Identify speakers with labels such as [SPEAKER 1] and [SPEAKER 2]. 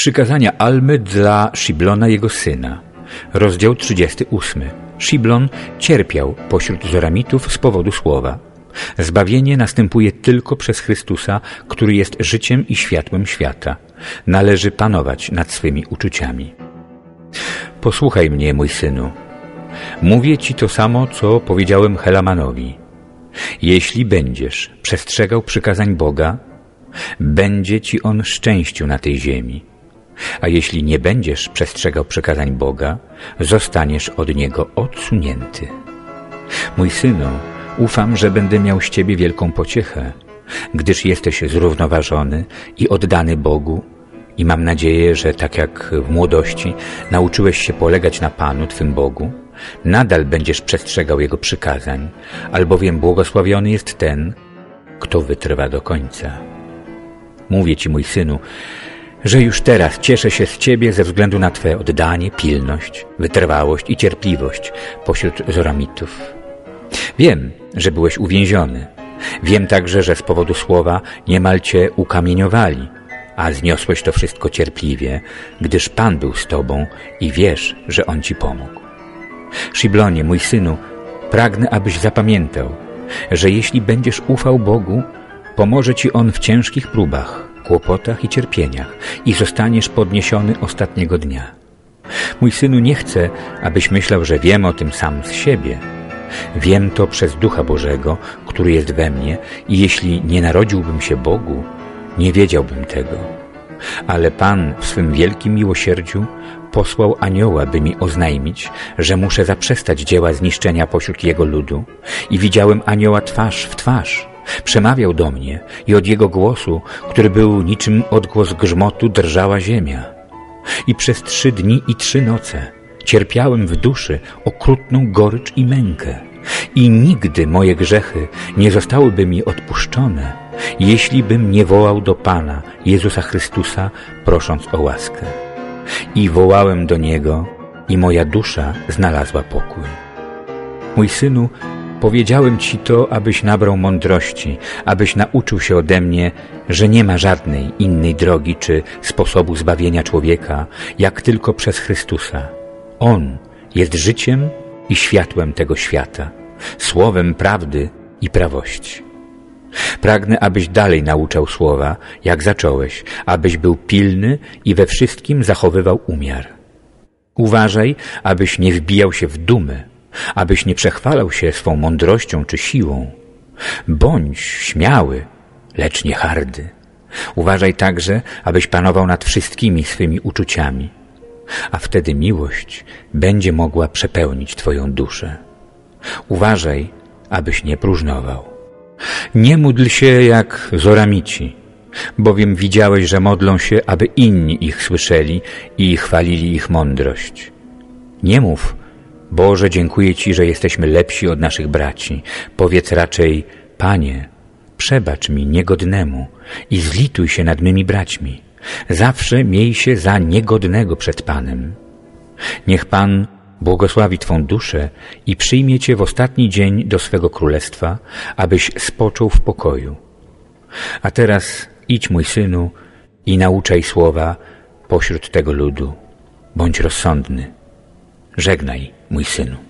[SPEAKER 1] Przykazania Almy dla Shiblona jego syna. Rozdział 38. Shiblon cierpiał pośród Zoramitów z powodu słowa. Zbawienie następuje tylko przez Chrystusa, który jest życiem i światłem świata. Należy panować nad swymi uczuciami. Posłuchaj mnie, mój synu. Mówię ci to samo, co powiedziałem Helamanowi. Jeśli będziesz przestrzegał przykazań Boga, będzie ci On szczęściu na tej ziemi. A jeśli nie będziesz przestrzegał przykazań Boga, zostaniesz od Niego odsunięty. Mój synu, ufam, że będę miał z Ciebie wielką pociechę, gdyż jesteś zrównoważony i oddany Bogu i mam nadzieję, że tak jak w młodości nauczyłeś się polegać na Panu, Twym Bogu, nadal będziesz przestrzegał Jego przykazań, albowiem błogosławiony jest ten, kto wytrwa do końca. Mówię Ci, mój synu, że już teraz cieszę się z Ciebie ze względu na Twe oddanie, pilność, wytrwałość i cierpliwość pośród Zoramitów. Wiem, że byłeś uwięziony. Wiem także, że z powodu słowa niemal Cię ukamieniowali, a zniosłeś to wszystko cierpliwie, gdyż Pan był z Tobą i wiesz, że On Ci pomógł. Sziblonie, mój synu, pragnę, abyś zapamiętał, że jeśli będziesz ufał Bogu, pomoże Ci On w ciężkich próbach, kłopotach i cierpieniach i zostaniesz podniesiony ostatniego dnia. Mój synu, nie chcę, abyś myślał, że wiem o tym sam z siebie. Wiem to przez Ducha Bożego, który jest we mnie i jeśli nie narodziłbym się Bogu, nie wiedziałbym tego. Ale Pan w swym wielkim miłosierdziu posłał anioła, by mi oznajmić, że muszę zaprzestać dzieła zniszczenia pośród jego ludu i widziałem anioła twarz w twarz. Przemawiał do mnie i od jego głosu, który był niczym odgłos grzmotu, drżała ziemia. I przez trzy dni i trzy noce cierpiałem w duszy okrutną gorycz i mękę. I nigdy moje grzechy nie zostałyby mi odpuszczone, jeśli bym nie wołał do Pana, Jezusa Chrystusa, prosząc o łaskę. I wołałem do Niego i moja dusza znalazła pokój. Mój synu, powiedziałem Ci to, abyś nabrał mądrości, abyś nauczył się ode mnie, że nie ma żadnej innej drogi czy sposobu zbawienia człowieka, jak tylko przez Chrystusa. On jest życiem i światłem tego świata, słowem prawdy i prawości. Pragnę, abyś dalej nauczał słowa, jak zacząłeś, abyś był pilny i we wszystkim zachowywał umiar. Uważaj, abyś nie wbijał się w dumę, abyś nie przechwalał się swą mądrością czy siłą. Bądź śmiały, lecz nie hardy. Uważaj także, abyś panował nad wszystkimi swymi uczuciami, a wtedy miłość będzie mogła przepełnić Twoją duszę. Uważaj, abyś nie próżnował. Nie módl się jak zoramici, bowiem widziałeś, że modlą się, aby inni ich słyszeli i chwalili ich mądrość. Nie mów, Boże, dziękuję Ci, że jesteśmy lepsi od naszych braci. Powiedz raczej, Panie, przebacz mi niegodnemu i zlituj się nad mymi braćmi. Zawsze miej się za niegodnego przed Panem. Niech Pan błogosławi Twą duszę i przyjmie Cię w ostatni dzień do swego królestwa, abyś spoczął w pokoju. A teraz idź, mój synu, i nauczaj słowa pośród tego ludu. Bądź rozsądny. Żegnaj, mój synu.